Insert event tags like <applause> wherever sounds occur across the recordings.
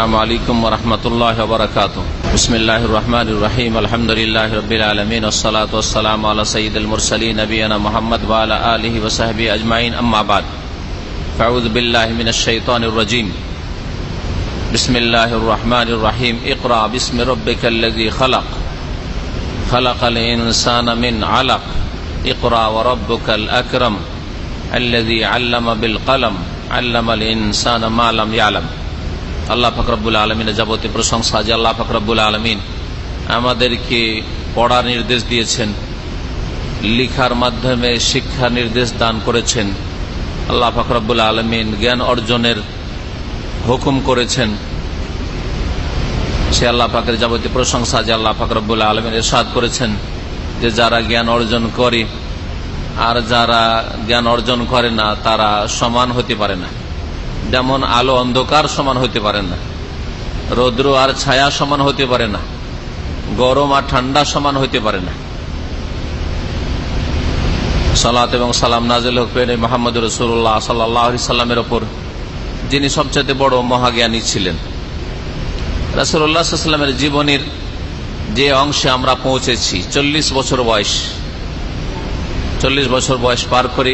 السلام علیکم ورحمۃ اللہ وبرکاتہ۔ بسم اللہ الرحمن الرحیم الحمد للہ رب العالمین، والصلاة والسلام علی سید المرسلین، نبینا محمد وعلى آلہ وصحبہ اجمعین، اما بعد۔ فاعوذ باللہ من الشیطان الرجیم۔ بسم اللہ الرحمن الرحیم اقرا بسم ربک الذی خلق۔ خلق الانسان من علق۔ اقرا وربک الاکرم الذي علم بالقلم۔ علم الانسان ما لم يعلم আল্লাহ ফকরবুল আলমিনের যাবতীয় প্রশংসা যে আল্লাহ ফকরবুল আলমিন আমাদেরকে পড়ার নির্দেশ দিয়েছেন, লিখার মাধ্যমে শিক্ষা নির্দেশ দান করেছেন, আল্লাহ ফকরবুল আলমিন জ্ঞান অর্জনের হুকুম করেছেন। সে আল্লাহ পাকের যাবতীয় প্রশংসা যে আল্লাহ ফাকরবুল আলমিন এরশাদ করেছেন যে যারা জ্ঞান অর্জন করে, আর যারা জ্ঞান অর্জন করে না, তারা সমান হতে পারে না। যেমন আলো অন্ধকার সমান হতে পারে না, রৌদ্র আর ছায়া সমান হতে পারে না, গরম আর ঠান্ডা সমান হতে পারে না। সালাত এবং সালাম নাজিল হকেন মোহাম্মদ রসুল্লাহ সাল্লাহ সাল্লামের ওপর, যিনি সবচেয়ে বড় মহাজ্ঞানী ছিলেন। রাসুল্লাহামের জীবনের যে অংশে আমরা পৌঁছেছি, চল্লিশ বছর বয়স, চল্লিশ বছর বয়স পার করে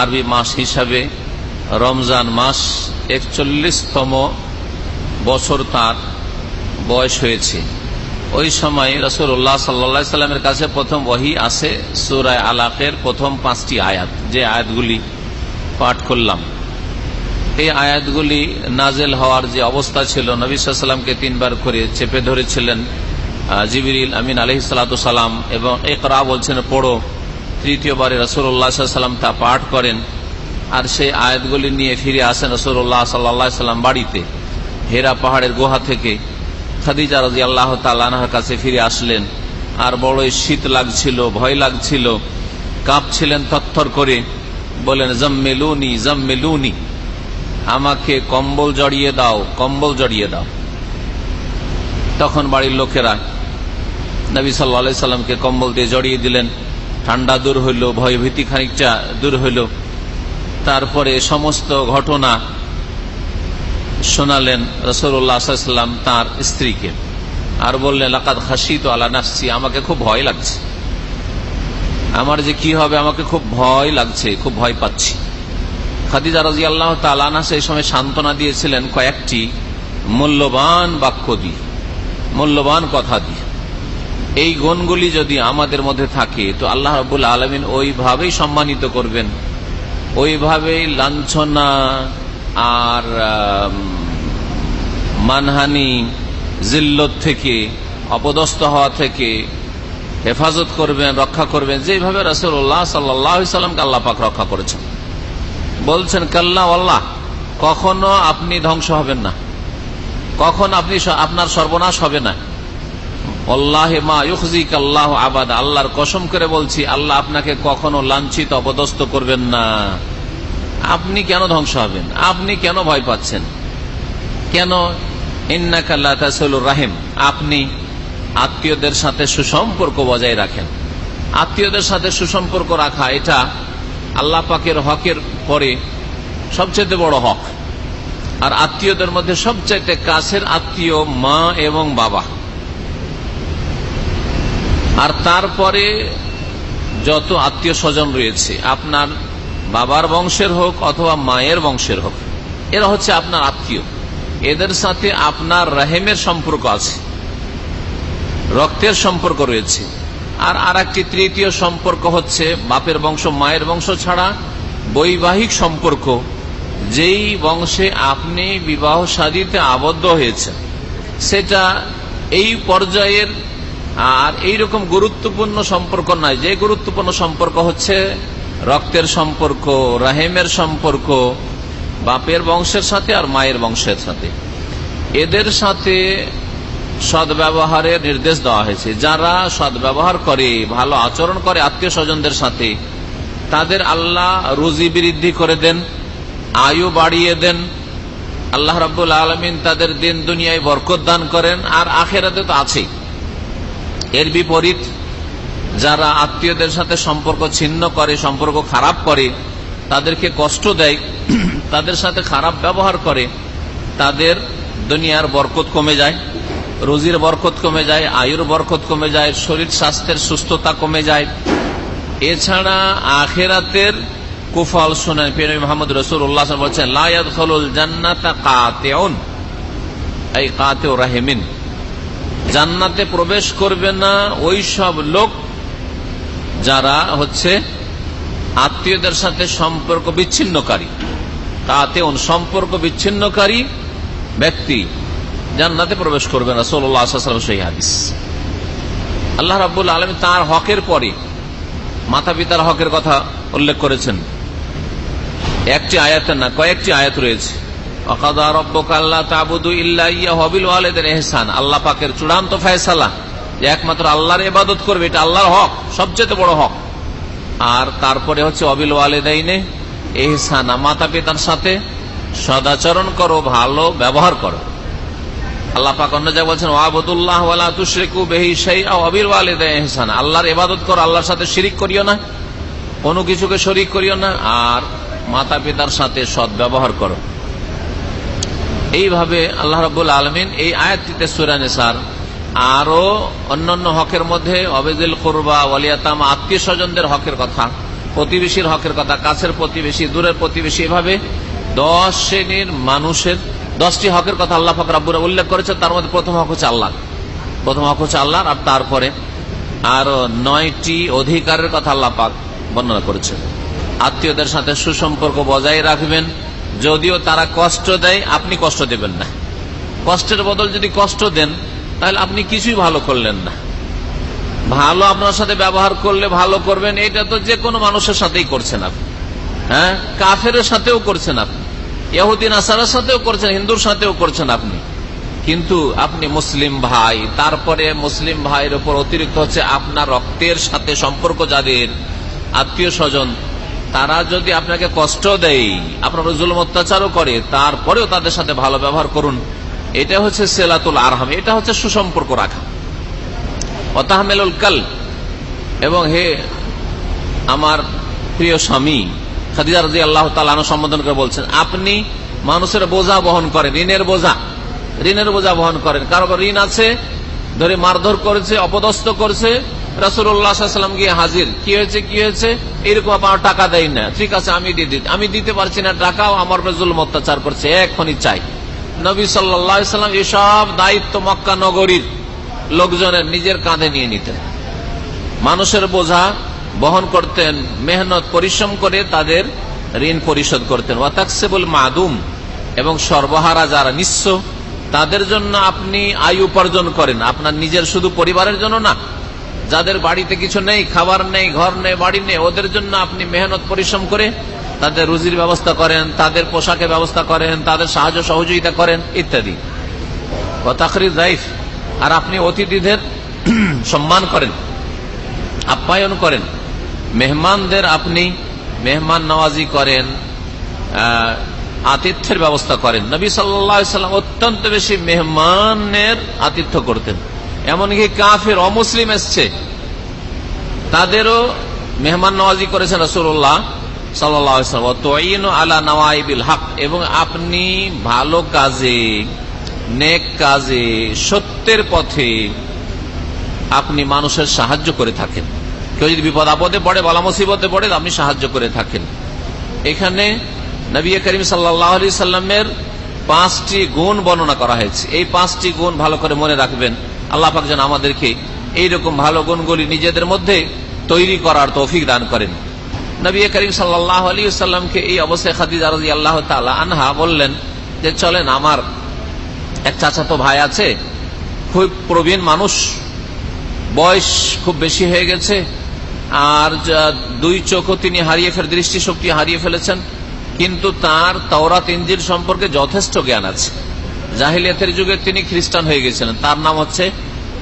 আরবি মাস হিসাবে রমজান মাস একচল্লিশতম বছর তার বয়স হয়েছে। ওই সময় রসুল্লাহ সাল্লা সাল্লামের কাছে প্রথম ওহি আসে সুরায় আলাকের প্রথম পাঁচটি আয়াত। যে আয়াতগুলি পাঠ করলাম। এই আয়াতগুলি নাজেল হওয়ার যে অবস্থা ছিল, নবী সাল্লামকে তিনবার করে চেপে ধরেছিলেন জিবিরিল আমিন আলহি সালাম এবং একরা বলছেন, পড়ো। তৃতীয়বারে রসুল্লাহ সাল্লাম তা পাঠ করেন। আর সেই আয়াতগুলি নিয়ে ফিরে আসেন রসুল্লাহ সাল্লা সাল্লাম বাড়িতে। হেরা পাহাড়ের গুহা থেকে খাদিজা রাজি আল্লাহ তালার কাছে ফিরে আসলেন। আর বড়ই শীত লাগছিল, ভয় লাগছিল। কাঁপছিলেন তত্থর করে বলেন জম্মেলুনি জম্মেলুনি, আমাকে কম্বল জড়িয়ে দাও, কম্বল জড়িয়ে দাও। তখন বাড়ির লোকেরা নবী সাল্লা সাল্লামকে কম্বল দিয়ে জড়িয়ে দিলেন। ঠান্ডা দূর হইল, ভয়ভীতি খানিকটা দূর হইল। তারপরে সমস্ত ঘটনা শোনালেন রসুল্লাহাম তার স্ত্রীকে। আর বললেন লাকাত হাসি তো আল্লাহ নাসছি আমাকে খুব ভয় লাগছে। আমার যে কি হবে, আমাকে খুব ভয় লাগছে, খুব ভয় পাচ্ছি। খাদিজা রাজি আল্লাহ তালানা সেই সময় সান্ত্বনা দিয়েছিলেন কয়েকটি মূল্যবান বাক্য দিয়ে, মূল্যবান কথা দিয়ে। এই গুণগুলি যদি আমাদের মধ্যে থাকে, তো আল্লাহ রবুল আলমিন ওইভাবেই সম্মানিত করবেন। ওইভাবেই লাঞ্ছনা আর মানহানি জিল্লত থেকে, অপদস্থ হওয়া থেকে হেফাজত করবেন, রক্ষা করবেন যেভাবে রসুল্লাহ সাল্লামকে আল্লাহ পাক রক্ষা করেছেন। বলছেন, কাল্লা আল্লাহ কখনো আপনি ধ্বংস হবেন না। কখন আপনি আপনার সর্বনাশ হবে না। আল্লাহ আবাদ। আল্লাহর কসম করে বলছি, আল্লাহ আপনাকে কখনো লাঞ্ছিত, অপদস্থ করবেন না। আপনি কেন ধ্বংস হবেন? আপনি কেন ভয় পাচ্ছেন? কেন? রাহিম। আপনি আত্মীয়দের সাথে সুসম্পর্ক বজায় রাখেন। আত্মীয়দের সাথে সুসম্পর্ক রাখা, এটা আল্লাহ পাকের হকের পরে সবচেয়ে বড় হক। আর আত্মীয়দের মধ্যে সবচাইতে কাছের আত্মীয় মা এবং বাবা। আর তারপরে যত আত্মীয় স্বজন রয়েছে, আপনার বাবার বংশের হোক অথবা মায়ের বংশের হোক, এরা হচ্ছে আপনার আত্মীয়। এদের সাথে আপনার রাহেমের সম্পর্ক আছে, রক্তের সম্পর্ক রয়েছে। আর আর একটি তৃতীয় সম্পর্ক হচ্ছে বাপের বংশ, মায়ের বংশ ছাড়া বৈবাহিক সম্পর্ক, যেই বংশে আপনি বিবাহ সাদিতে আবদ্ধ হয়েছে সেটা এই পর্যায়ের আর এইরকম গুরুত্বপূর্ণ সম্পর্ক নয়। যে গুরুত্বপূর্ণ সম্পর্ক হচ্ছে রক্তের সম্পর্ক, রাহেমের সম্পর্ক, বাপের বংশের সাথে আর মায়ের বংশের সাথে। এদের সাথে সদ্ব্যবহারের নির্দেশ দেওয়া হয়েছে। যারা সদ্ব্যবহার করে, ভালো আচরণ করে আত্মীয় স্বজনদের সাথে, তাদের আল্লাহ রুজি বৃদ্ধি করে দেন, আয়ু বাড়িয়ে দেন। আল্লাহ রাবুল আলমিন তাদের দিন দুনিয়ায় বরকত দান করেন, আর আখেরাতে তো আছেই। এর বিপরীত, যারা আত্মীয়দের সাথে সম্পর্ক ছিন্ন করে, সম্পর্ক খারাপ করে, তাদেরকে কষ্ট দেয়, <clears throat> তাদের সাথে খারাপ ব্যবহার করে, তাদের দুনিয়ার বরকত কমে যায়, রুজির বরকত কমে যায়, আয়ুর বরকত কমে যায়, শরীর স্বাস্থ্যের সুস্থতা কমে যায়। এছাড়া আখেরাতের কুফল শোনেন পিন মোহাম্মদ রসুল উল্লাহ বলছেন লায়াদ খলুল জান্নাতা কাতেউন এই কাতেও রাহেমিন। জান্নাতে প্রবেশ করবে না ওই সব লোক যারা হচ্ছে আত্মীয়দের সাথে সম্পর্ক বিচ্ছিন্নকারী। তাতে সম্পর্ক বিচ্ছিন্নকারী ব্যক্তি জান্নাতে প্রবেশ করবে না সোল্লাম সেই হাদিস। আল্লাহ রাবুল আলম তার হকের পরে মাতা পিতার হকের কথা উল্লেখ করেছেন। একটি আয়াতের না, কয়েকটি আয়াত রয়েছে। আল্লাহ পাকের চূড়ান্ত ফয়সালা যে একমাত্র আল্লাহর ইবাদত করবে, এটা আল্লাহর হক, সবচেয়ে বড় হক। আর তারপরে হচ্ছে অবিল ওয়ালেদাইনে এহসানা মাতা পিতার সাথে সদাচরণ করো, ভালো ব্যবহার করো। আল্লাহ পাক অন্য জায়গায় বলছেন, ওয়াবুদুল্লাহ ওয়ালা আল্লাহর করো, আল্লাহর সাথে শিরিক করিও না, কোনো কিছুকে শরিক করিও না, আর মাতা পিতার সাথে সৎ ব্যবহার করো। এইভাবে আল্লাহ রাবুল আলমিন এই আয়াতটিতে সুরানেসার আরও অন্যান্য হকের মধ্যে অবেদুল করবা ওয়ালিয়াতাম আত্মীয় স্বজনদের হকের কথা, প্রতিবেশীর হকের কথা, কাছের প্রতিবেশী, দূরের প্রতিবেশী, এভাবে দশ শ্রেণির মানুষের দশটি হকের কথা আল্লাহ ফাকর আব্বুরা উল্লেখ করেছে তার মধ্যে প্রথম হক হচ্ছে আল্লাহ। প্রথম হক হচ্ছে আল্লাহ, আর তারপরে আরও নয়টি অধিকারের কথা আল্লাহ পাক বর্ণনা করেছেন। আত্মীয়দের সাথে সুসম্পর্ক বজায় রাখবেন যদিও তারা কষ্ট দেয়, আপনি কষ্ট দেবেন না। কষ্টের বদল যদি কষ্ট দেন, তাহলে আপনি কিছুই ভালো করলেন না। ভালো আপনার সাথে ব্যবহার করলে ভালো করবেন, এটা তো যে কোনো মানুষের সাথেই করছেন আপনি। হ্যাঁ? কাফের সাথেও করছেন আপনি। ইহুদিন আসারের সাথেও করছেন, হিন্দুর সাথেও করছেন আপনি। কিন্তু আপনি মুসলিম ভাই, তারপরে মুসলিম ভাইয়ের উপর অতিরিক্ত হচ্ছে আপনার রক্তের সাথে সম্পর্ক যাদের। আত্মীয় স্বজন তারা যদি আপনাকে কষ্ট দেয়, আপনার জুলুম অত্যাচারও করে, তারপরেও তাদের সাথে ভালো ব্যবহার করুন। এটা হচ্ছে সেলাতুল আরহাম, এটা হচ্ছে সুসম্পর্ক রাখা। অতাহমেলুল কাল এবং হে আমার প্রিয় স্বামী, খাদিজা রাজি আল্লাহ তালন সম্বোধন করে বলছেন, আপনি মানুষের বোঝা বহন করেন, ঋণের বোঝা। ঋণের বোঝা বহন করেন। কারও ঋণ আছে, ধরে মারধর করেছে, অপদস্থ করছে রাসুল্লাহাম গিয়ে হাজির। কি হয়েছে কি হয়েছে? এরকম আমার টাকা দেয় না। ঠিক আছে, আমি দিয়ে দিই আমি দিতে পারছি না টাকাও, আমার জুলম অত্যাচার করছে এখনই চাই। নবী সাল্লাম এসব দায়িত্ব মক্কা নগরীর লোকজনের নিজের কাঁধে নিয়ে নিতেন। মানুষের বোঝা বহন করতেন, মেহনত, পরিশ্রম করে তাদের ঋণ পরিশোধ করতেন। ওয়াতাকসেবুল মাদুম, এবং সর্বহারা যারা নিঃস্ব, তাদের জন্য আপনি আয় উপার্জন করেন। আপনার নিজের শুধু পরিবারের জন্য না যাদের বাড়িতে কিছু নেই, খাবার নেই, ঘর নেই, বাড়ি নেই, ওদের জন্য আপনি মেহনত পরিশ্রম করে তাদের রুজির ব্যবস্থা করেন, তাদের পোশাকের ব্যবস্থা করেন, তাদের সাহায্য সহযোগিতা করেন, ইত্যাদি। আর আপনি অতিথিদের <clears throat> সম্মান করেন, আপ্যায়ন করেন। মেহমানদের আপনি মেহমান নওয়াজি করেন আতিথ্যের ব্যবস্থা করেন। নবী সাল্লাম অত্যন্ত বেশি মেহমানের আতিথ্য করতেন। এমনকি কাফের, অমুসলিম এসছে। তাদেরও মেহমান নওয়াজি করেছেন রসুল্লাহ আলা নওয়াইবিল হক, এবং আপনি ভালো কাজে, নেক কাজে, সত্যের পথে আপনি মানুষের সাহায্য করে থাকেন। কেউ যদি বিপদ আপদে পড়ে, বালা মুসিবতে পড়ে, আপনি সাহায্য করে থাকেন। এখানে নবী করিম সাল্লি সাল্লামের পাঁচটি গুণ বর্ণনা করা হয়েছে। এই পাঁচটি গুণ ভালো করে মনে রাখবেন। আল্লাহ পাক যেন আমাদেরকে এইরকম ভালো গুণগুলি নিজেদের মধ্যে তৈরি করার তৌফিক দান করেন। নবী করিম সাল্লাহ আলী সাল্লামকে এই অবস্থায় খাদিজা রাজি আল্লাহ আনহা বললেন যে, চলেন, আমার এক চাচাতো ভাই আছে, খুব প্রবীণ মানুষ, বয়স খুব বেশি হয়ে গেছে, আর দুই চোখও তিনি হারিয়ে ফেলে, দৃষ্টিশক্তি হারিয়ে ফেলেছেন, কিন্তু তার তাওরাত ইঞ্জিল সম্পর্কে যথেষ্ট জ্ঞান আছে। জাহিলিয়াতের যুগে তিনি খ্রিস্টান হয়ে গেছিলেন। তার নাম হচ্ছে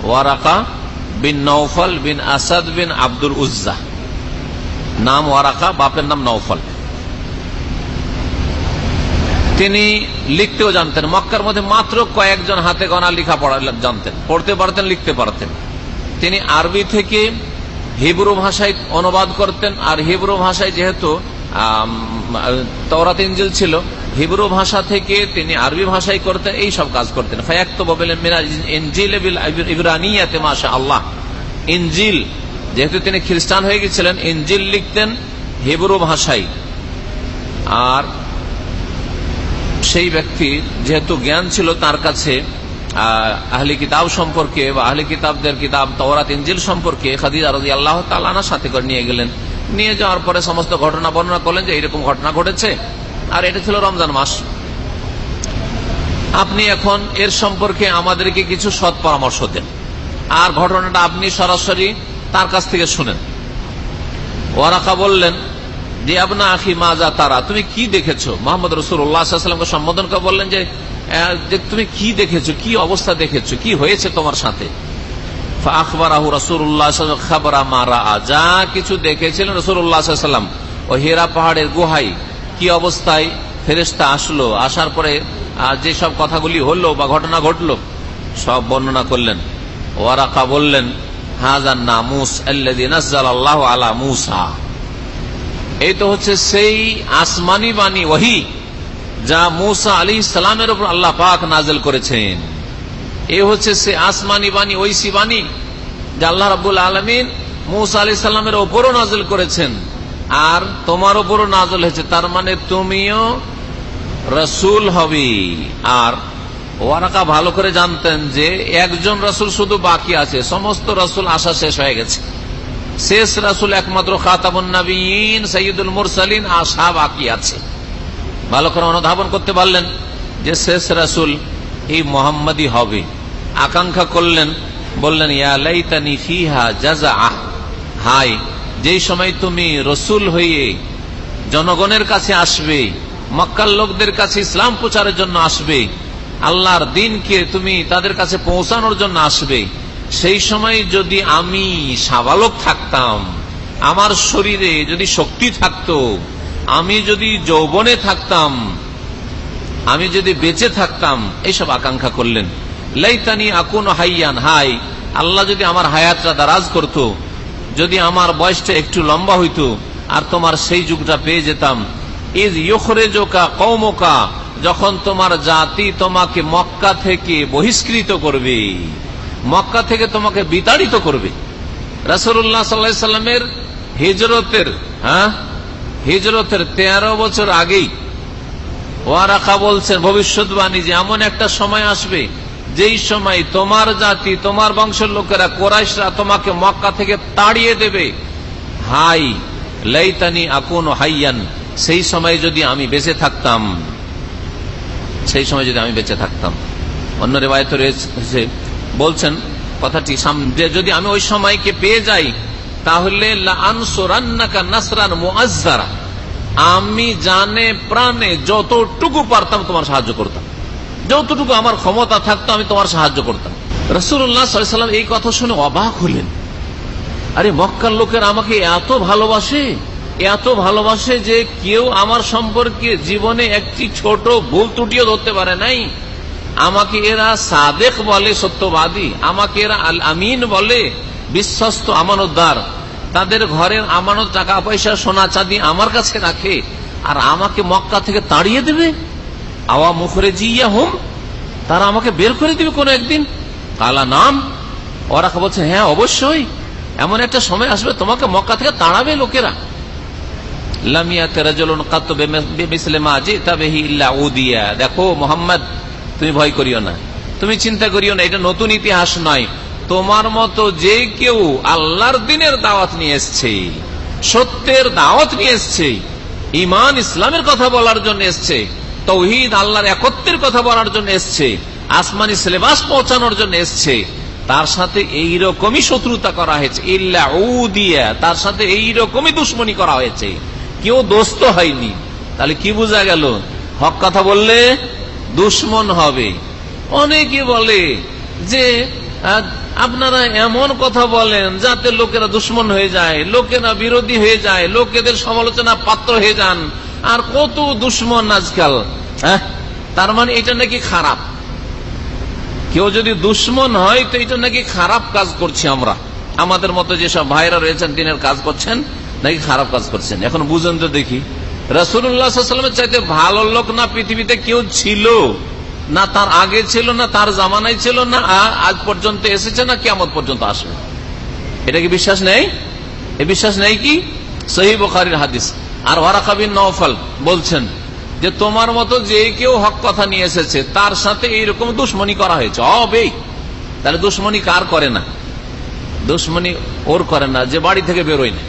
Waraqa bin Nawfal bin Asad bin Abdul Uzza. নাম ওয়ারাকা, বাপের নাম নৌফল তিনি লিখতেও জানতেন, মক্কার মধ্যে মাত্র কয়েকজন হাতে গনা লেখা পড়া জানতেন, পড়তে পারতেন, লিখতে পারতেন। তিনি আরবি থেকে হিব্রু ভাষায় অনুবাদ করতেন, আর হিব্রু ভাষায় যেহেতু তওরাত ইঞ্জিল ছিল হিব্রু ভাষা থেকে তিনি আরবি ভাষায় করতেন, এই সব কাজ করতেন। আল্লাহ ইঞ্জিল যেহেতু তিনি খ্রিস্টান হয়ে গেছিলেন ইঞ্জিল লিখতেন হিব্রু ভাষায়। আর সেই ব্যক্তি যেহেতু জ্ঞান ছিল তার কাছে আহলি কিতাব সম্পর্কে বা আহলি কিতাবদের কিতাব তওরাত ইঞ্জিল সম্পর্কে খাদিজা রাজি আল্লাহ তালানা সাথে করে নিয়ে গেলেন। নিয়ে যাওয়ার পরে সমস্ত ঘটনা বর্ণনা করলেন যে এইরকম ঘটনা ঘটেছে। আর এটা ছিল রমজান মাস। আপনি এখন এর সম্পর্কে আমাদেরকে কিছু সৎ পরামর্শ দেন। আর ঘটনাটা আপনি সরাসরি তার কাছ থেকে শুনেন। ওয়ারাকা বললেন আখি মাজা তারা। তুমি কি দেখেছ? মোহাম্মদ রসুল্লাহামকে সম্বোধন করে বললেন যে তুমি কি দেখেছ? কি অবস্থা দেখেছ? কি হয়েছে তোমার সাথে? যা কিছু দেখেছিলেন ও হেরা পাহাড়ের গুহাই কি অবস্থায় ফেরেস্তা আসলো? আসার পরে যে সব কথাগুলি হলো বা ঘটনা ঘটলো, সব বর্ণনা করলেন। ওয়ারাকা বললেন হাজার নামুস আল্লাহ আলা মুসা। এই তো হচ্ছে সেই আসমানি বাণী ওহি যা মুসা আলী ইসলামের উপর আল্লাহ পাক নাজেল করেছেন। এ হচ্ছে সে আসমানি বাণী ঐসি বাণী, যা আল্লাহ রাবুল আলমিন মুসা আলী সাল্লামের ওপরও নাজল করেছেন। আর তোমার ওপরও নাজল হয়েছে, তার মানে তুমিও রসুল হবে। আর ওয়ারাকা ভালো করে জানতেন যে একজন রসুল শুধু বাকি আছে, সমস্ত রসুল আসা শেষ হয়ে গেছে। শেষ রাসুল একমাত্র খাতাবুন্নবীন সৈয়দুল মুরসালিন, আশা বাকি আছে। ভালো করে অনুধাবন করতে পারলেন যে শেষ রাসুল এই মোহাম্মদই হবে। আকাঙ্ক্ষা করলেন, বললেন ইয়ালাইতানি ফিহা জাজা আহ হাই যেই সময় তুমি রসুল হয়ে জনগণের কাছে আসবে মক্কাল লোকদের কাছে ইসলাম প্রচারের জন্য আসবে, আল্লাহর দিনকে তুমি তাদের কাছে পৌঁছানোর জন্য আসবে, সেই সময় যদি আমি সাবালক থাকতাম, আমার শরীরে যদি শক্তি থাকত, আমি যদি যৌবনে থাকতাম, আমি যদি বেঁচে থাকতাম, এইসব আকাঙ্ক্ষা করলেন। লাইতানি আকুন হাইয়ান, হাই, আল্লাহ যদি আমার হায়াতটা দারাজ করত যদি আমার বয়সটা একটু লম্বা হইত, আর তোমার সেই যুগটা পেয়ে যেতাম। ইজ ইয়খরে জোকা কৌমকা যখন তোমার জাতি তোমাকে মক্কা থেকে বহিষ্কৃত করবে। মক্কা থেকে তোমাকে বিতাড়িত করবে। রাসুল্লাহ সাল্লামের হিজরতের হ্যাঁ? হিজরতের তেরো বছর আগেই ওয়ারাকা বলছেন, ভবিষ্যৎবাণী যে এমন একটা সময় আসবে যেই সময় তোমার জাতি, তোমার বংশের লোকেরা কোরাইশরা তোমাকে মক্কা থেকে তাড়িয়ে দেবে, হাই, লাইতানি আকুন হাইয়ান, সেই সময় যদি আমি বেঁচে থাকতাম, সেই সময় যদি আমি বেঁচে থাকতাম। অন্য রেবায়ত রয়েছে, বলছেন কথাটি যে যদি আমি ওই সময়কে পেয়ে যাই, তাহলে আমি জানে প্রাণে যতটুকু পারতাম তোমার সাহায্য করতাম। যতটুকু আমার ক্ষমতা থাকতো, আমি তোমার সাহায্য করতাম। রসুল্লাহাম এই কথা শুনে অবাক হলেন। আরে, মক্কার লোকের আমাকে এত ভালোবাসে এত ভালোবাসে যে কেউ আমার সম্পর্কে জীবনে একটি ছোট ভুল ত্রুটিও ধরতে পারে নাই। আমাকে এরা সাদেক বলে, সত্যবাদী। আমাকে এরা আমিন বলে, বিশ্বস্ত আমানতদার। তাদের ঘরের আমানত টাকা পয়সা সোনা চাঁদি আমার কাছে রাখে। আর আমাকে মক্কা থেকে তাড়িয়ে দেবে? আওয়া মুখরে জিয়া হোম তারা আমাকে বের করে দিবে কোন একদিন। কালা, নাম। ওরা বলছে হ্যাঁ অবশ্যই। এমন একটা সময় আসবে, তোমাকে মক্কা থেকে তাড়াবে লোকেরা। দেখো, মোহাম্মদ, তুমি ভয় করিও না। তুমি চিন্তা করিও না, এটা নতুন ইতিহাস নয়। তোমার মতো যে কেউ দিনের দাওয়াত নিয়ে সত্যের দাওয়াত নিয়ে এসছে ইমান ইসলামের কথা বলার জন্য এসছে তৌহিদ আল্লাহর একত্রের কথা বলার জন্য এসছে, আসমানি সিলেবাস পৌঁছানোর জন্য এসছে, তার সাথে এইরকমই শত্রুতা করা হয়েছে। ইল্লা দিয়া তার সাথে এইরকমই দুশ্মনী করা হয়েছে। কেউ দোস্ত হয়নি। তাহলে কি বোঝা গেল? হক কথা বললে দুশ্মন হবে। অনেকে বলে যে আপনারা এমন কথা বলেন যাতে লোকেরা দুশ্মন হয়ে যায়, লোকেরা বিরোধী হয়ে যায়, লোকেদের সমালোচনা পাত্র হয়ে যান। আর কত দুশ্মন আজকাল হ্যাঁ? তার মানে এটা নাকি খারাপ। কেউ যদি দুশ্মন হয়, তো এটা নাকি খারাপ কাজ করছি আমরা। আমাদের মতো যেসব ভাইরা রয়েছেন, দিনের কাজ করছেন, নাকি খারাপ কাজ করছেন। এখন বুঝেন তো দেখি রসুল্লাহামের চাইতে ভালো লোক না পৃথিবীতে কেউ ছিল? না তার আগে ছিল, না তার জামানায় ছিল, না আজ পর্যন্ত এসেছে, না কেমন পর্যন্ত আসবে? এটা কি বিশ্বাস নেই? এ বিশ্বাস নেই কি? সহি বখারির হাদিস। আর ওয়ারাকাবিন নওফাল বলছেন যে তোমার মতো যে কেউ হক কথা নিয়ে এসেছে, তার সাথে এইরকম দুশ্মনী করা হয়েছে। অবেই তাহলে দুশ্মনী কার করে না? দুশ্মনী ওর করে না, যে বাড়ি থেকে বেরোয় না।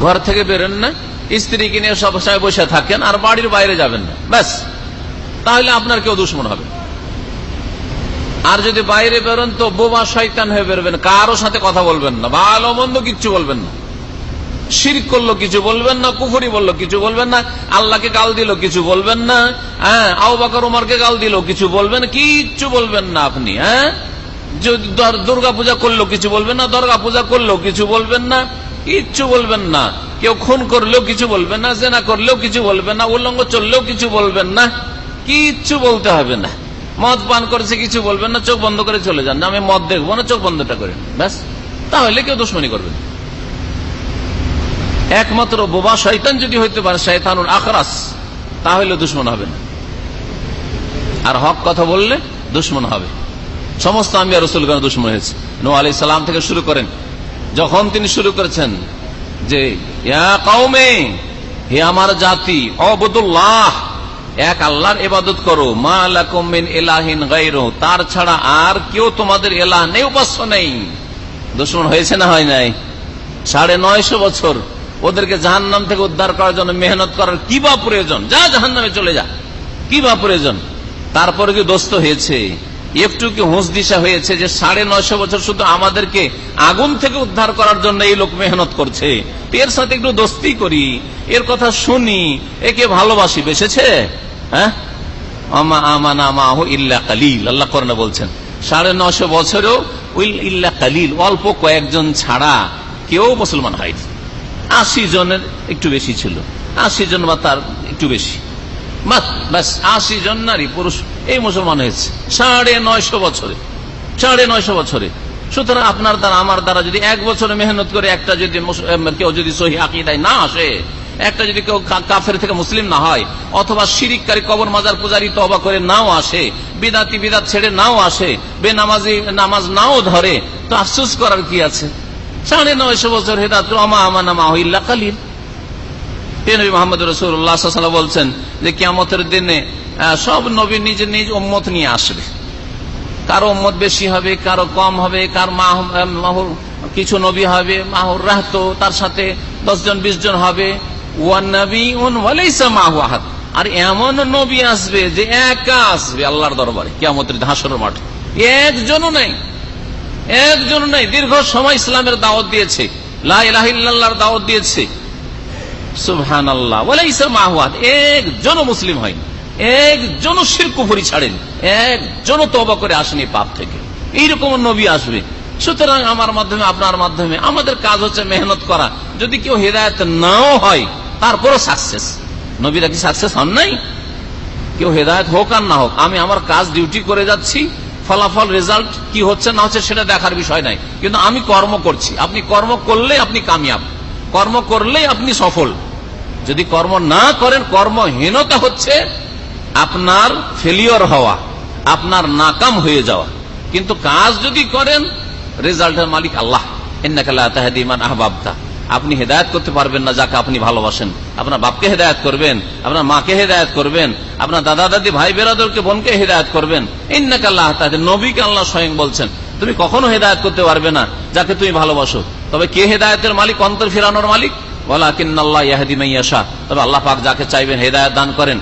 ঘর থেকে বেরোন না, স্ত্রীকে নিয়ে সব সময় বসে থাকেন আর বাড়ির বাইরে যাবেন না। ব্যাস। তাহলে আপনার কেউ দুশ্মন হবে। আর যদি বাইরে বেরোন তো বোবা শয়তান হয়ে বেরোবেন, কারও সাথে কথা বলবেন না, ভালো মন্দ কিচ্ছু বলবেন না। শিরিক করল, কিছু বলবেন না, কুফুরি বলল, কিছু বলবেন না, আল্লাহকে গাল দিল, কিছু বলবেন না হ্যাঁ আউ বাকর, উমারকে গাল দিল, কিছু বলবেন, কিচ্ছু বলবেন না আপনি হ্যাঁ? দুর্গা পূজা করল, কিছু বলবেন না দুর্গা পূজা করলেও কিছু বলবেন না, কিচ্ছু বলবেন না। কেউ খুন করলেও কিছু বলবেন না, জেনা করলেও কিছু বলবেন না উল্লঙ্গ চললেও কিছু বলবেন না, কিচ্ছু বলতে হবে না। মদ পান করেছে, কিছু বলবেন না, চোখ বন্ধ করে চলে যান। না আমি মদ দেখব না, চোখ বন্ধটা করে ব্যাস। তাহলে কেউ দুশ্মনী করবেন একমাত্র বোবা শয়তান যদি হইতে পারে, শয়তানুল আখরাস, তাহলে দুশ্মন হবে না। আর হক কথা বললে দুশ্মন হবে। সমস্ত আমি আর রসুলগণ দুশ্মন হয়েছে। নো আলি সালাম থেকে শুরু করেন। যখন তিনি শুরু করেছেন যে কওমে, হে আমার জাতি, অবদুল্লাহ, এক আল্লাহর ইবাদত করো। মা লাকুম মিন ইলাহিন গায়রু, তার ছাড়া আর কেউ তোমাদের এলাহ নেই, উপাস্য নেই। দুশ্মন হয়েছে না হয় নাই? সাড়ে নয়শো বছর ওদেরকে জাহান নাম থেকে উদ্ধার করার জন্য মেহনত করার কি বা প্রয়োজন? যা জাহান নামে চলে যা। কি বা প্রয়োজন? তারপরে কি দোস্ত হয়েছে? একটু কি হুঁস দিশা হয়েছে যে সাড়ে নয়শো বছর শুধু আমাদেরকে আগুন থেকে উদ্ধার করার জন্য এই লোক মেহনত করছে? এর সাথে একটু দোস্তি করি, এর কথা শুনি। একে ভালোবাসি? বেসেছে? হ্যাঁ? আল্লাহ করনা বলছেন। সাড়ে নশো বছরেও ইল্লা কালিল, অল্প কয়েকজন ছাড়া কেউ মুসলমান হয়নি। আশি জনের একটু বেশি ছিল। আশি জন বা তার একটু বেশি। আশি জন নারী, পুরুষ, এই মুসলমান হয়েছে। সাড়ে নয়শো বছরে। সাড়ে নয়শো বছরে। সুতরাং আপনার দ্বারা, আমার দ্বারা যদি এক বছরে মেহনত করে একটা যদি কেউ যদি সহি আকিদায় না আসে, একটা যদি কেউ কাফের থেকে মুসলিম না হয়, অথবা শিরিককারী কবর মাজার পূজারি তবা করে নাও আসে, বিদাতি বিদাত ছেড়ে নাও আসে, বেনামাজি নামাজ নাও ধরে, তো আফসুস করার কি আছে? সাড়ে নয়শো বছর হেদাত আমা আমানা মাহিল্লা কালিল। বলছেন যে কিয়ামতের দিনে সব নবী নিজ নিজ উম্মত নিয়ে আসবে। কারও উম্মত বেশি হবে, কারও কম হবে, কার মাহুর কিছু নবী হবে, মাহুর রাহত, তার সাথে দশ জন, বিশ জন হবে। ওয়ান নবী উন ওয়ালাইসা মাহু আহাদ। আর এমন নবী আসবে যে একা আসবে আল্লাহর দরবারে, কিয়ামতের হাসর মাঠে। একজনও নাই। একজন নাই, দীর্ঘ সময় ইসলামের দাওয়াত দিয়েছে। লা ইলাহা ইল্লাল্লাহর দাওয়াত দিয়েছে। সুবহান আল্লাহ ওয়ালাইসা মাহুয়াদ। একজনও মুসলিম হয়নি। একজনও শিরকুফুরি ছাড়েন। একজনও তবা করে আসেনি পাপ থেকে। এইরকম নবী আসবে। সুতরাং আমার মাধ্যমে, আপনার মাধ্যমে, আমাদের কাজ হচ্ছে মেহনত করা। যদি কেউ হেদায়ত নাও হয়, তারপরও সাকসেস নবীরা কি সাকসেস হন নাই? কেউ হেদায়ত হোক আর না হোক, আমি আমার কাজ ডিউটি করে যাচ্ছি। ফলাফল রেজাল্ট কি হচ্ছে না হচ্ছে সেটা দেখার বিষয় নাই। কিন্তু আমি কর্ম করছি। আপনি কর্ম করলে আপনি কামিয়াব। কর্ম করলেই আপনি সফল। যদি কর্ম না করেন, কর্মহীনতা হচ্ছে আপনার ফেলিওর হওয়া, আপনার নাকাম হয়ে যাওয়া। কিন্তু কাজ যদি করেন রেজাল্টের মালিক আল্লাহ। এন্নাকাল্লাহমান আহবাবতা। আপনি হেদায়ত করতে পারবেন না, যাকে আপনি ভালোবাসেন। আপনার বাপকে হেদায়ত করবেন, আপনার মাকে হেদায়ত করবেন, আপনার দাদা, দাদি, ভাই, বেরাদরকে, বোনকে হেদায়ত করবেন। ইন্নাকাল্লাহ তাহলে নবীকে আল্লাহ স্বয়ং বলছেন। তুমি কখনো হেদায়ত করতে পারবে না, যাকে তুমি ভালোবাসো। তবে কে হেদায়তের মালিক? অন্তর ফিরানোর মালিক? বলা কিন্নাল্লাহ ইয়াহাদি মাইয়াশা তবে আল্লাহ পাক যাকে চাইবেন হেদায়ত দান করেন।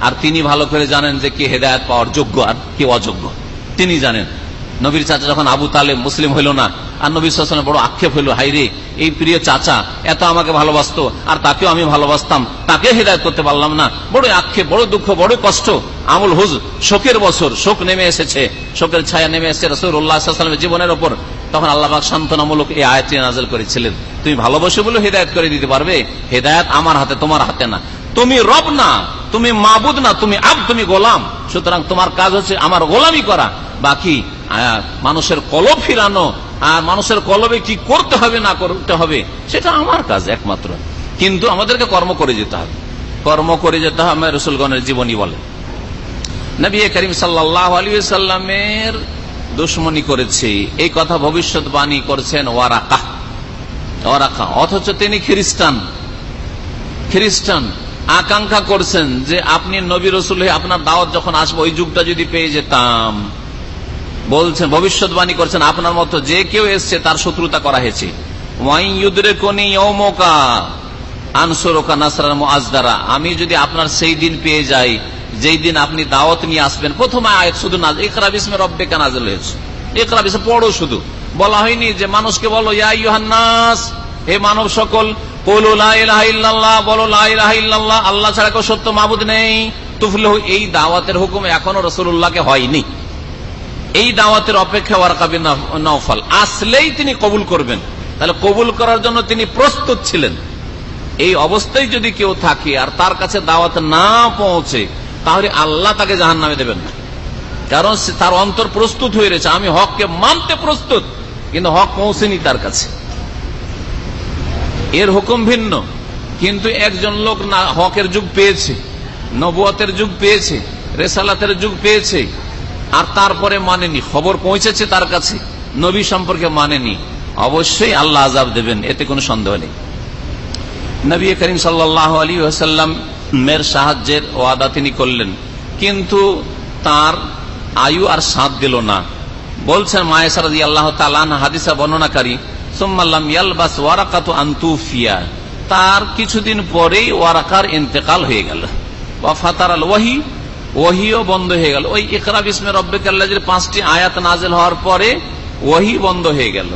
আর তিনি ভালো করে জানেন যে কে হেদায়ত পাওয়ার যোগ্য আর কে অযোগ্য। তিনি জানেন। নবীর চাচা যখন আবু তালে মুসলিম হইল না, আর নবী সাল্লাম বড় আক্ষেপ হইল হাইরে এই প্রিয় চাচা, এত আমাকে ভালোবাসতো, আর তাকেও আমি ভালোবাসতাম তাকে হৃদায়ত করতে পারলাম না। বড় আক্ষেপ বড় দুঃখ বড় কষ্ট। আমুল হুজ শোকের বছর, শোক নেমে এসেছে, শোকের ছায়া নেমে এসেছে রসুল্লাহামের জীবনের ওপর। তখন আল্লাহ সান্ত্বনামূলক এই আয়াতটি নাজল করেছিলেন। তুমি ভালোবাসো বলে হৃদায়ত করে দিতে পারবে? হৃদায়ত আমার হাতে, তোমার হাতে না। তুমি রব না, তুমি মাবুদ না, তুমি আব, তুমি গোলাম। সুতরাং তোমার কাজ হচ্ছে আমার গোলামি করা। বাকি মানুষের কলব ফিরানো, আর মানুষের কলবে কি করতে হবে, না করতে হবে, সেটা আমার কাজ একমাত্র। কিন্তু আমাদেরকে কর্ম করে যেতে হবে। কর্ম করে যেতে হবে রসুলগণের জীবনী বলে। নবী করিম সাল্লাহ আলী সাল্লামের দুশ্মনী করেছে, এই কথা ভবিষ্যৎবাণী করছেন ওয়ারাকা। ওয়ারাকা, অথচ তিনি খ্রিস্টান। খ্রিস্টান, আকাঙ্ক্ষা করছেন যে আপনি নবী রসুল আপনার দাওয়াত যখন আসব, ওই যুগটা যদি পেয়ে যেতাম। বলছেন, ভবিষ্যৎবাণী করছেন, আপনার মতো যে কেউ এসছে, তার শত্রুতা করা হয়েছে। আমি যদি আপনার সেই দিন পেয়ে যাই, যেই দিন আপনি দাওয়াত নিয়ে আসবেন, প্রথম শুধু না ইকরা বিসমে রব্বে কানাজল হয়েছে। ইকরা বিসমে পড়ো শুধু। বলা হয়নি যে মানুষকে বলো, ইয়া ইউহান্নাস হে মানব সকল বলো আল্লাহ ছাড়া কেউ সত্য মাবুদ নেই। তুফলহ, এই দাওয়াতের হুকুম এখনও রসুল্লাহকে হয়নি। এই দাওয়াতের অপেক্ষা ওয়ারকাবি নওফাল। আসলেই তিনি কবুল করবেন। তাহলে কবুল করার জন্য তিনি প্রস্তুত ছিলেন। এই অবস্থায় যদি কেউ থাকে আর তার কাছে দাওয়াত না পৌঁছে, তাহলে আল্লাহ তাকে জাহান নামে দেবেন না। কারণ তার অন্তর প্রস্তুত হয়ে রয়েছে। আমি হককে মানতে প্রস্তুত, কিন্তু হক পৌঁছেনি তার কাছে। এর হুকুম ভিন্ন। কিন্তু একজন লোক না হকের যুগ পেয়েছে, নবুয়তের যুগ পেয়েছে, রেসালাতের যুগ পেয়েছে। আর তারপরে মানেনি। খবর পৌঁছেছে তার কাছে। নবী সম্পর্কে মানেনি। অবশ্যই আল্লাহ আজাব দেবেন, এতে কোনো সন্দেহ নেই। নবী করিম সাল্লাহ আলী মের সাহায্যের ওয়াদা তিনি করলেন। কিন্তু তার আয়ু আর সাথ দিল না। বলছেন মায়েসারদি আল্লাহ হাদিসা বর্ণনাকারী সোম্মাল্লাম ইয়ালবাস ওয়ারাকাত আন্তুফিয়া। তার কিছুদিন পরেই ওয়ারাকার ইন্তেকাল হয়ে গেল। ফাতার আল ওয়াহি ওহিও বন্ধ হয়ে গেল। ওই ইকরা বিসমে রব্বে কাল্লাজের পাঁচটি আয়াত নাজেল হওয়ার পরে ওহি বন্ধ হয়ে গেল।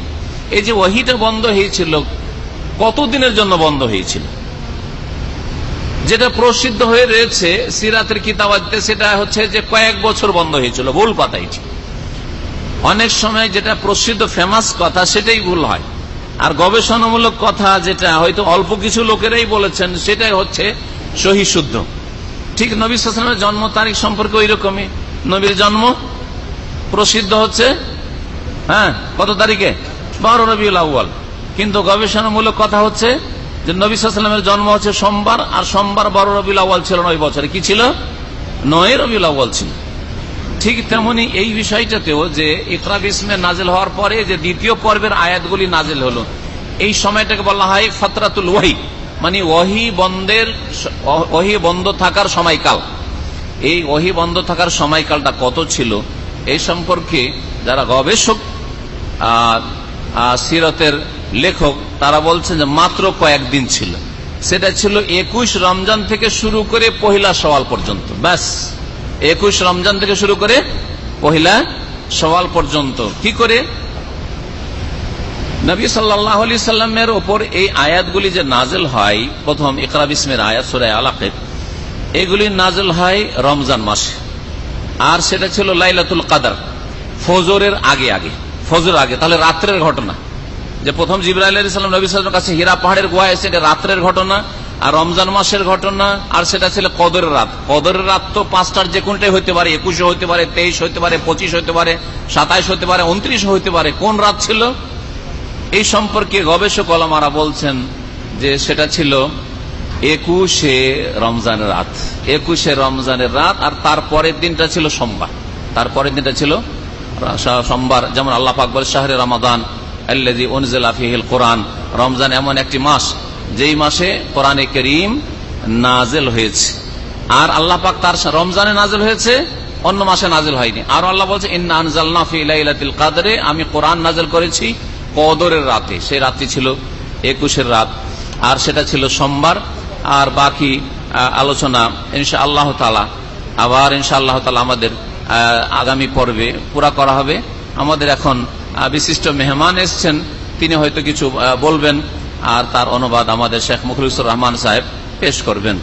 এই যে ওহিটা বন্ধ হয়েছিল, কতদিনের জন্য বন্ধ হয়েছিল? যেটা প্রসিদ্ধ হয়ে রয়েছে সিরাতের কিতাবাদিতে সেটা হচ্ছে যে কয়েক বছর বন্ধ হয়েছিল, ভুল কথা এটি। অনেক সময় যেটা প্রসিদ্ধ ফেমাস কথা, সেটাই ভুল হয়। আর গবেষণামূলক কথা যেটা, হয়তো অল্প কিছু লোকেরাই বলেছেন, সেটাই হচ্ছে সহি শুদ্ধ ঠিক নবী সালামের জন্ম তারিখ সম্পর্কে ওই রকমই নবীর জন্ম প্রসিদ্ধ হচ্ছে হ্যাঁ কত তারিখে? বারো রবিউল আউ্য়াল। কিন্তু গবেষণামূলক কথা হচ্ছে যে নবী সালামের জন্ম হচ্ছে সোমবার, আর সোমবার বারো রবিউল আউ্য়াল ছিল নয় বছরে। কি ছিল? নয় রবিউল আউ্য়াল ছিল। ঠিক তেমনি এই বিষয়টাতেও যে ইকরা বিসমে নাজেল হওয়ার পরে যে দ্বিতীয় পর্বের আয়াতগুলি নাজেল হলো, এই সময়টাকে বলা হয় ফতরাতুল ওয়াহি। মানে ওহি বন্ধের ওহি বন্ধ থাকার সময়কাল। এই ওহি বন্ধ থাকার সময়কালটা কত ছিল? এই সম্পর্কে যারা গবেষক সিরতের লেখক, তারা বলছেন যে মাত্র কয়েকদিন ছিল। সেটা ছিল একুশ রমজান থেকে শুরু করে পহিলা সওয়াল পর্যন্ত। ব্যাস, একুশ রমজান থেকে শুরু করে পহিলা সওয়াল পর্যন্ত। কি করে? নবী সাল্লাহ আলি সাল্লামের ওপর এই আয়াতগুলি যে নাজেল হয়, প্রথম ইকরা বিসমের আয়াত সুরায় আলাকের এগুলি নাজেল হয় রমজান মাসে। আর সেটা ছিল লাইলাতুল কাদার, ফজরের আগে আগে ফজর আগে, তাহলে রাত্রের ঘটনা। যে প্রথম জিব্রাহ সাল্লাম নবী সাল্লামের কাছে হীরা পাহাড়ের গোয়া এসে এটা রাত্রের ঘটনা, আর রমজান মাসের ঘটনা, আর সেটা ছিল কদরের রাত। কদরের রাত তো পাঁচটার যে কোনটাই হতে পারে, একুশে হতে পারে, তেইশ হতে পারে, পঁচিশ হতে পারে, সাতাইশ হতে পারে, উনত্রিশ হতে পারে, কোন রাত ছিল? এই সম্পর্কে গবেষক আলমারা বলছেন যে সেটা ছিল একুশে রমজানের রাত। একুশে রমজানের রাত আর তারপরের দিনটা ছিল সোমবার। তারপরের দিনটা ছিল সোমবার। যেমন আল্লাহ পাকবর শাহরে রমাদান আল্লাজি ওনজেল কোরআন। রমজান এমন একটি মাস, যেই মাসে কোরআনে করিম নাজেল হয়েছে। আর আল্লাহ পাক তার রমজানে নাজেল হয়েছে, অন্য মাসে নাজেল হয়নি। আর আল্লাহ বলছে, ইন্না আনজালনা ফি লাইলাতুল কাদরে আমি কোরআন নাজেল করেছি কদরের রাতে সেই রাত্রি ছিল একুশের রাত, আর সেটা ছিল সোমবার, আর বাকি আলোচনা ইনশা আল্লাহ তালা আবার ইনশা আল্লাহ তালা আমাদের আগামী পর্বে পুরা করা হবে। আমাদের এখন বিশিষ্ট মেহমান এসছেন, তিনি হয়তো কিছু বলবেন, আর তার অনুবাদ আমাদের শেখ মুখলিসুর রহমান সাহেব পেশ করবেন।